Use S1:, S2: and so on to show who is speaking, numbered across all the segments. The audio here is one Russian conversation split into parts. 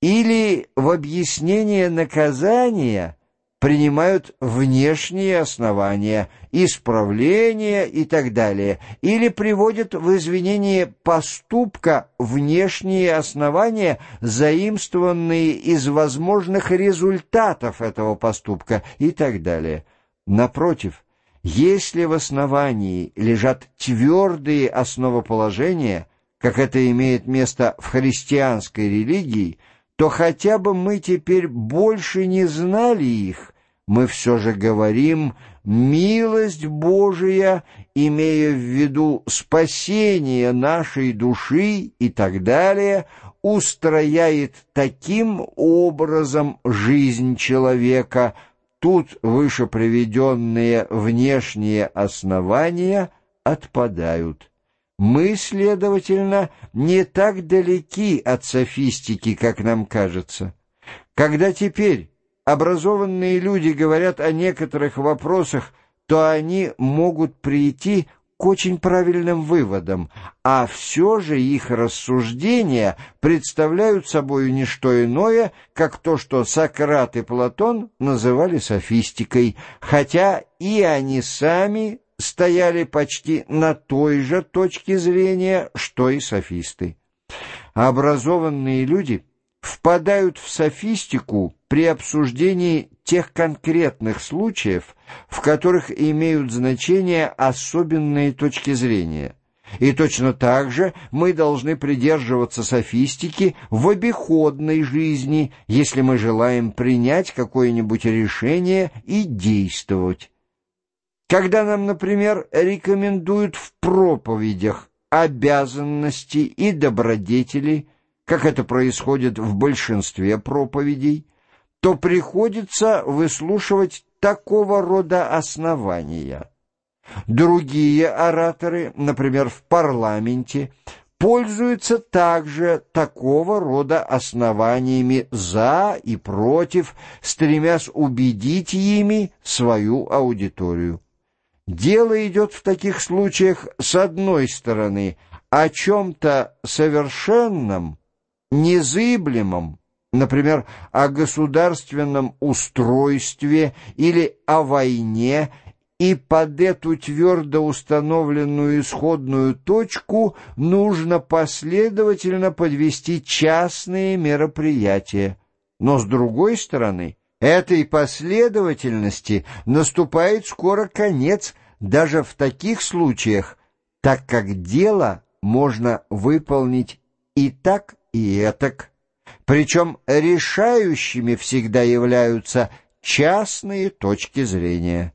S1: или в объяснение наказания принимают внешние основания, исправления и так далее, или приводят в извинение поступка внешние основания, заимствованные из возможных результатов этого поступка и так далее. Напротив, если в основании лежат твердые основоположения, как это имеет место в христианской религии, то хотя бы мы теперь больше не знали их, мы все же говорим «милость Божия», имея в виду спасение нашей души и так далее, устрояет таким образом жизнь человека. Тут выше приведенные внешние основания отпадают. Мы, следовательно, не так далеки от софистики, как нам кажется. Когда теперь образованные люди говорят о некоторых вопросах, то они могут прийти к очень правильным выводам, а все же их рассуждения представляют собой не что иное, как то, что Сократ и Платон называли софистикой, хотя и они сами стояли почти на той же точке зрения, что и софисты. Образованные люди впадают в софистику при обсуждении тех конкретных случаев, в которых имеют значение особенные точки зрения. И точно так же мы должны придерживаться софистики в обиходной жизни, если мы желаем принять какое-нибудь решение и действовать. Когда нам, например, рекомендуют в проповедях обязанности и добродетели, как это происходит в большинстве проповедей, то приходится выслушивать такого рода основания. Другие ораторы, например, в парламенте, пользуются также такого рода основаниями «за» и «против», стремясь убедить ими свою аудиторию. Дело идет в таких случаях, с одной стороны, о чем-то совершенном, незыблемом, например, о государственном устройстве или о войне, и под эту твердо установленную исходную точку нужно последовательно подвести частные мероприятия. Но, с другой стороны, Этой последовательности наступает скоро конец даже в таких случаях, так как дело можно выполнить и так, и этак. Причем решающими всегда являются частные точки зрения.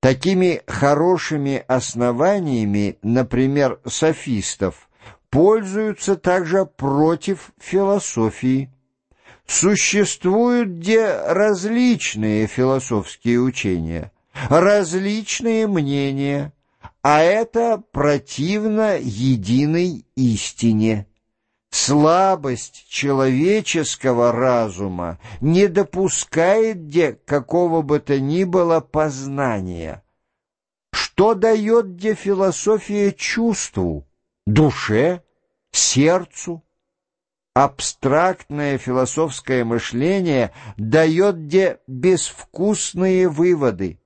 S1: Такими хорошими основаниями, например, софистов, пользуются также против философии. Существуют где различные философские учения, различные мнения, а это противно единой истине. Слабость человеческого разума не допускает где какого бы то ни было познания. Что дает где философия чувству, душе, сердцу? Абстрактное философское мышление дает где безвкусные выводы,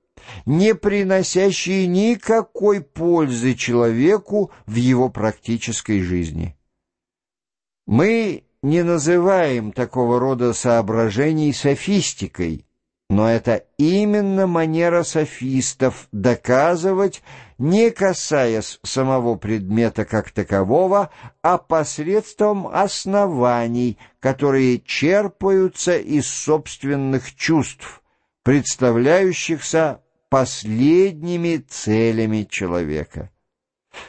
S1: не приносящие никакой пользы человеку в его практической жизни. Мы не называем такого рода соображений софистикой, но это именно манера софистов доказывать, не касаясь самого предмета как такового, а посредством оснований, которые черпаются из собственных чувств, представляющихся последними целями человека.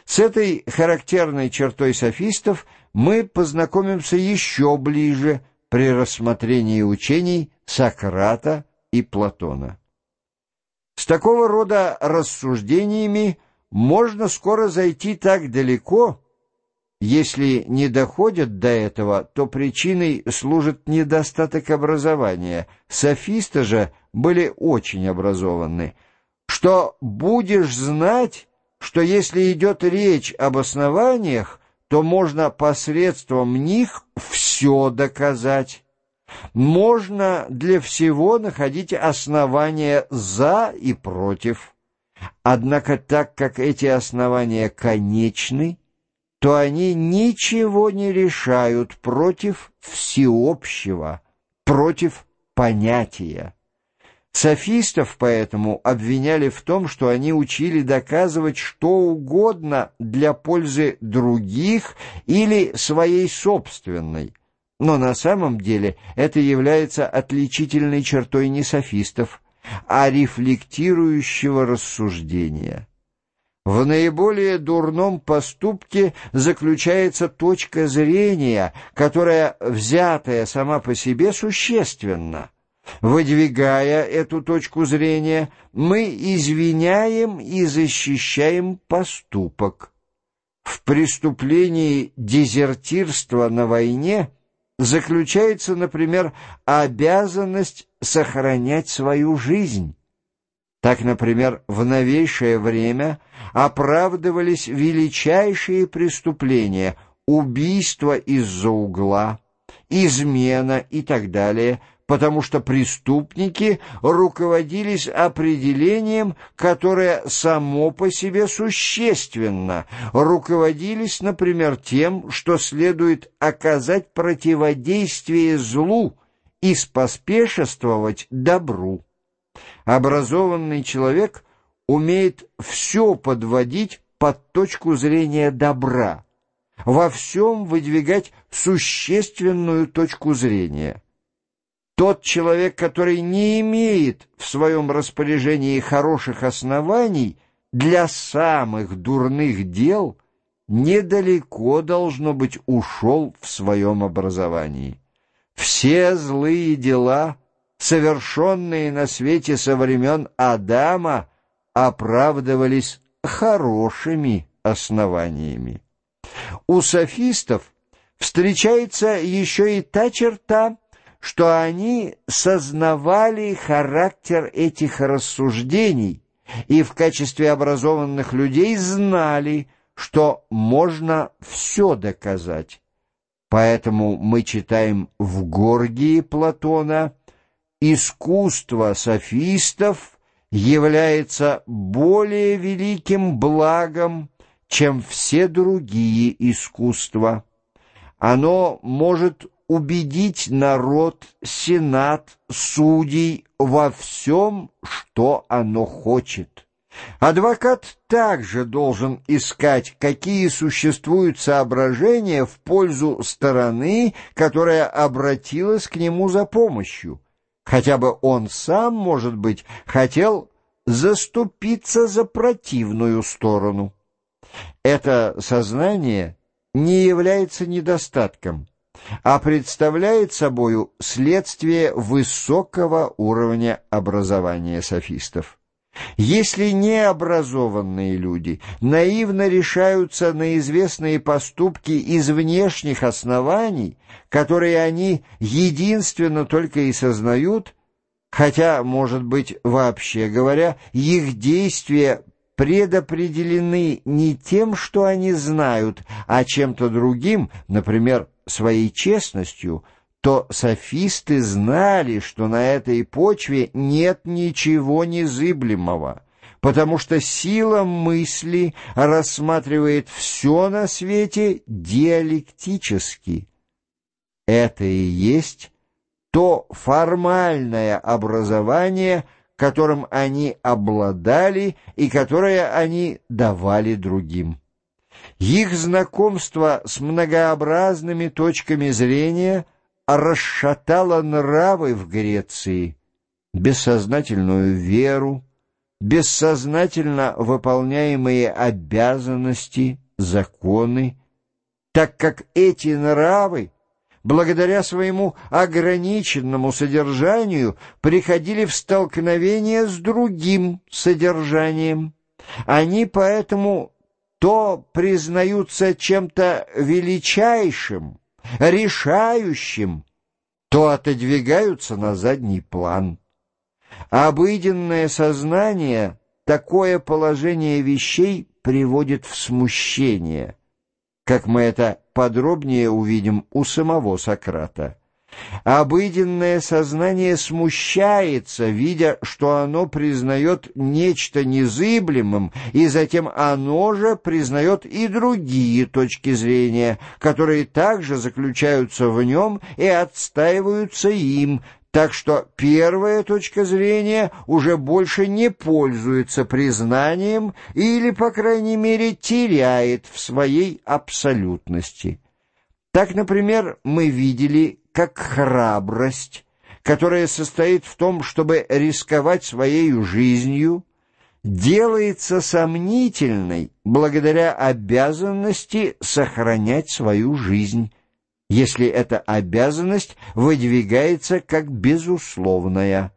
S1: С этой характерной чертой софистов мы познакомимся еще ближе при рассмотрении учений Сократа, и Платона. С такого рода рассуждениями можно скоро зайти так далеко, если не доходят до этого, то причиной служит недостаток образования. Софисты же были очень образованы. Что будешь знать, что если идет речь об основаниях, то можно посредством них все доказать. Можно для всего находить основания «за» и «против». Однако так как эти основания конечны, то они ничего не решают против всеобщего, против понятия. Софистов поэтому обвиняли в том, что они учили доказывать что угодно для пользы других или своей собственной. Но на самом деле это является отличительной чертой не софистов, а рефлектирующего рассуждения. В наиболее дурном поступке заключается точка зрения, которая, взятая сама по себе, существенна. Выдвигая эту точку зрения, мы извиняем и защищаем поступок. В преступлении дезертирства на войне заключается, например, обязанность сохранять свою жизнь. Так, например, в новейшее время оправдывались величайшие преступления – убийство из-за угла, измена и так далее – потому что преступники руководились определением, которое само по себе существенно, руководились, например, тем, что следует оказать противодействие злу и споспешествовать добру. Образованный человек умеет все подводить под точку зрения добра, во всем выдвигать существенную точку зрения – тот человек, который не имеет в своем распоряжении хороших оснований для самых дурных дел, недалеко, должно быть, ушел в своем образовании. Все злые дела, совершенные на свете со времен Адама, оправдывались хорошими основаниями. У софистов встречается еще и та черта, что они сознавали характер этих рассуждений и в качестве образованных людей знали, что можно все доказать. Поэтому мы читаем в Горгии Платона «Искусство софистов является более великим благом, чем все другие искусства. Оно может убедить народ, сенат, судей во всем, что оно хочет. Адвокат также должен искать, какие существуют соображения в пользу стороны, которая обратилась к нему за помощью. Хотя бы он сам, может быть, хотел заступиться за противную сторону. Это сознание не является недостатком а представляет собою следствие высокого уровня образования софистов. Если необразованные люди наивно решаются на известные поступки из внешних оснований, которые они единственно только и сознают, хотя, может быть, вообще говоря, их действия предопределены не тем, что они знают, а чем-то другим, например, своей честностью, то софисты знали, что на этой почве нет ничего незыблемого, потому что сила мысли рассматривает все на свете диалектически. Это и есть то формальное образование, которым они обладали и которое они давали другим. Их знакомство с многообразными точками зрения расшатало нравы в Греции, бессознательную веру, бессознательно выполняемые обязанности, законы, так как эти нравы, благодаря своему ограниченному содержанию, приходили в столкновение с другим содержанием. Они поэтому то признаются чем-то величайшим, решающим, то отодвигаются на задний план. Обыденное сознание такое положение вещей приводит в смущение, как мы это подробнее увидим у самого Сократа. Обыденное сознание смущается, видя, что оно признает нечто незыблемым, и затем оно же признает и другие точки зрения, которые также заключаются в нем и отстаиваются им, так что первая точка зрения уже больше не пользуется признанием или, по крайней мере, теряет в своей абсолютности. Так, например, мы видели, как храбрость, которая состоит в том, чтобы рисковать своей жизнью, делается сомнительной благодаря обязанности сохранять свою жизнь, если эта обязанность выдвигается как безусловная.